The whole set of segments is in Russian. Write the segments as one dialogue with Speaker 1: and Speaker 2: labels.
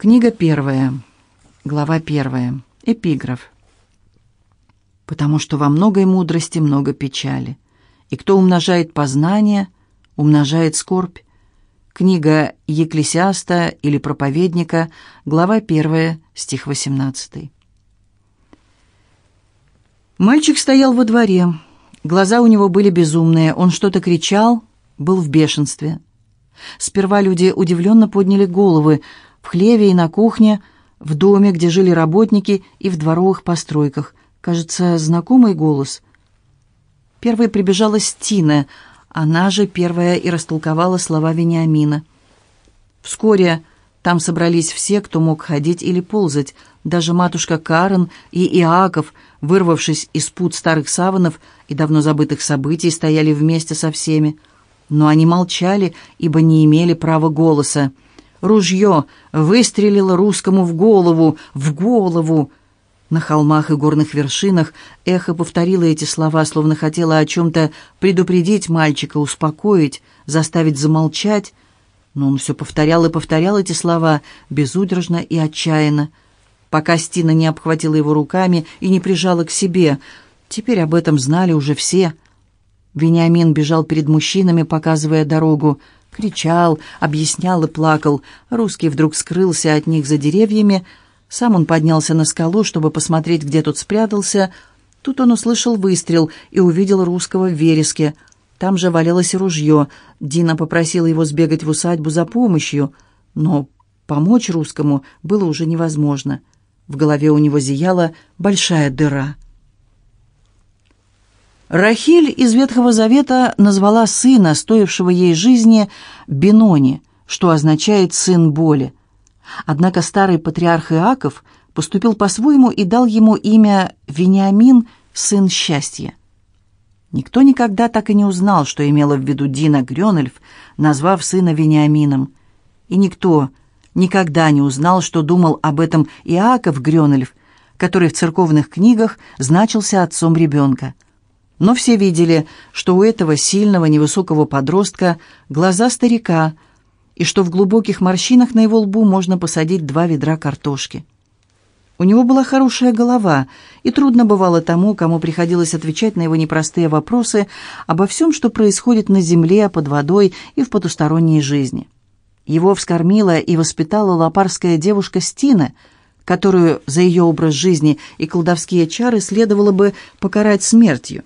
Speaker 1: Книга первая, глава первая, эпиграф. «Потому что во многой мудрости много печали, и кто умножает познание, умножает скорбь». Книга Екклесиаста или Проповедника, глава первая, стих 18. Мальчик стоял во дворе. Глаза у него были безумные, он что-то кричал, был в бешенстве. Сперва люди удивленно подняли головы – в хлеве и на кухне, в доме, где жили работники, и в дворовых постройках. Кажется, знакомый голос. Первой прибежала Стина, она же первая и растолковала слова Вениамина. Вскоре там собрались все, кто мог ходить или ползать, даже матушка Карен и Иаков, вырвавшись из пут старых саванов и давно забытых событий, стояли вместе со всеми. Но они молчали, ибо не имели права голоса. Ружье выстрелило русскому в голову, в голову. На холмах и горных вершинах эхо повторило эти слова, словно хотело о чем-то предупредить мальчика, успокоить, заставить замолчать. Но он все повторял и повторял эти слова безудержно и отчаянно, пока Стина не обхватила его руками и не прижала к себе. Теперь об этом знали уже все. Вениамин бежал перед мужчинами, показывая дорогу. Кричал, объяснял и плакал. Русский вдруг скрылся от них за деревьями. Сам он поднялся на скалу, чтобы посмотреть, где тот спрятался. Тут он услышал выстрел и увидел русского в вереске. Там же валялось ружье. Дина попросила его сбегать в усадьбу за помощью. Но помочь русскому было уже невозможно. В голове у него зияла большая дыра. Рахиль из Ветхого Завета назвала сына, стоившего ей жизни, Бенони, что означает «сын боли». Однако старый патриарх Иаков поступил по-своему и дал ему имя Вениамин, сын счастья. Никто никогда так и не узнал, что имела в виду Дина Грёнельф, назвав сына Вениамином. И никто никогда не узнал, что думал об этом Иаков Грёнельф, который в церковных книгах значился отцом ребенка. Но все видели, что у этого сильного невысокого подростка глаза старика, и что в глубоких морщинах на его лбу можно посадить два ведра картошки. У него была хорошая голова, и трудно бывало тому, кому приходилось отвечать на его непростые вопросы обо всем, что происходит на земле, под водой и в потусторонней жизни. Его вскормила и воспитала лопарская девушка Стина, которую за ее образ жизни и колдовские чары следовало бы покарать смертью.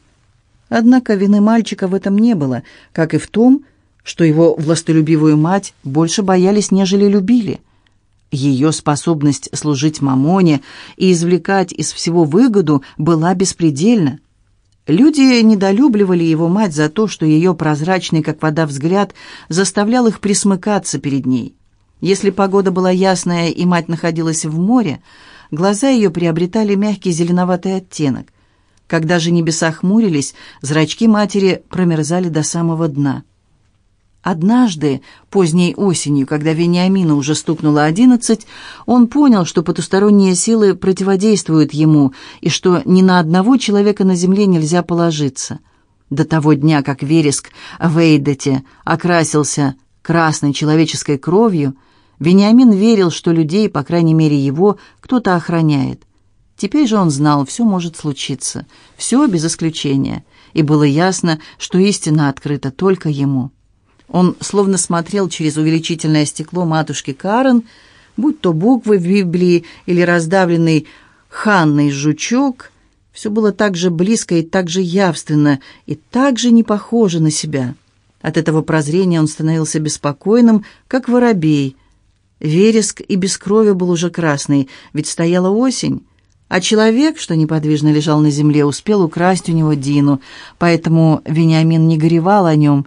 Speaker 1: Однако вины мальчика в этом не было, как и в том, что его властолюбивую мать больше боялись, нежели любили. Ее способность служить мамоне и извлекать из всего выгоду была беспредельна. Люди недолюбливали его мать за то, что ее прозрачный, как вода, взгляд заставлял их присмыкаться перед ней. Если погода была ясная и мать находилась в море, глаза ее приобретали мягкий зеленоватый оттенок. Когда же небеса хмурились, зрачки матери промерзали до самого дна. Однажды, поздней осенью, когда Вениамину уже стукнуло одиннадцать, он понял, что потусторонние силы противодействуют ему и что ни на одного человека на земле нельзя положиться. До того дня, как вереск в Эйдете окрасился красной человеческой кровью, Вениамин верил, что людей, по крайней мере его, кто-то охраняет – Теперь же он знал, все может случиться, все без исключения, и было ясно, что истина открыта только ему. Он словно смотрел через увеличительное стекло матушки Карен, будь то буквы в Библии или раздавленный ханный жучок, все было так же близко и так же явственно, и так же не похоже на себя. От этого прозрения он становился беспокойным, как воробей. Вереск и без крови был уже красный, ведь стояла осень, а человек, что неподвижно лежал на земле, успел украсть у него Дину, поэтому Вениамин не горевал о нем,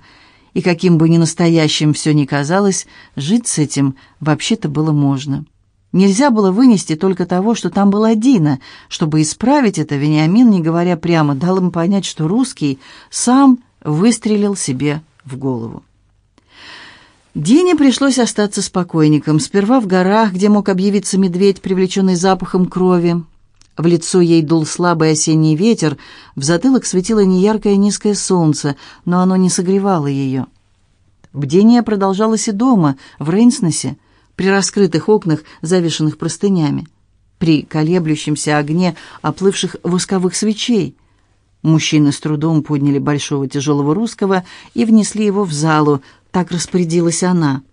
Speaker 1: и каким бы ни настоящим все ни казалось, жить с этим вообще-то было можно. Нельзя было вынести только того, что там была Дина. Чтобы исправить это, Вениамин, не говоря прямо, дал им понять, что русский сам выстрелил себе в голову. Дине пришлось остаться спокойником. Сперва в горах, где мог объявиться медведь, привлеченный запахом крови, в лицо ей дул слабый осенний ветер, в затылок светило неяркое низкое солнце, но оно не согревало ее. Бдение продолжалось и дома, в Рейнснесе. при раскрытых окнах, завешенных простынями, при колеблющемся огне оплывших восковых свечей. Мужчины с трудом подняли большого тяжелого русского и внесли его в залу, так распорядилась она.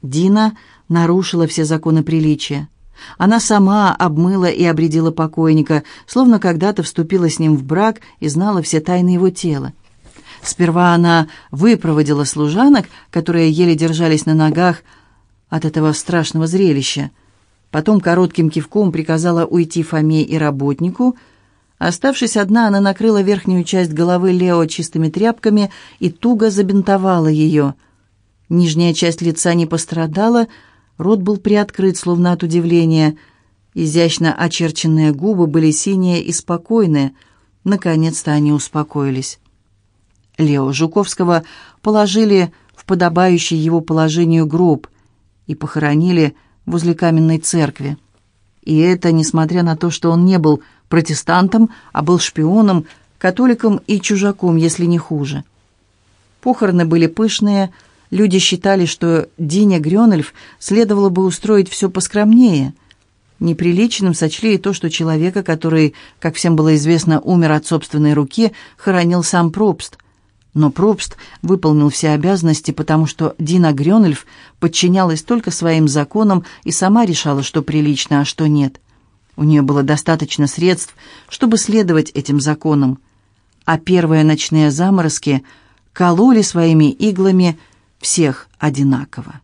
Speaker 1: Дина нарушила все законы приличия. Она сама обмыла и обредила покойника, словно когда-то вступила с ним в брак и знала все тайны его тела. Сперва она выпроводила служанок, которые еле держались на ногах от этого страшного зрелища. Потом коротким кивком приказала уйти Фоме и работнику. Оставшись одна, она накрыла верхнюю часть головы Лео чистыми тряпками и туго забинтовала ее. Нижняя часть лица не пострадала, Рот был приоткрыт, словно от удивления. Изящно очерченные губы были синие и спокойные. Наконец-то они успокоились. Лео Жуковского положили в подобающий его положению гроб и похоронили возле каменной церкви. И это несмотря на то, что он не был протестантом, а был шпионом, католиком и чужаком, если не хуже. Похороны были пышные, Люди считали, что Дине Грёнельф следовало бы устроить все поскромнее. Неприличным сочли и то, что человека, который, как всем было известно, умер от собственной руки, хоронил сам Пробст. Но Пробст выполнил все обязанности, потому что Дина Грёнельф подчинялась только своим законам и сама решала, что прилично, а что нет. У нее было достаточно средств, чтобы следовать этим законам. А первые ночные заморозки кололи своими иглами – всех одинаково.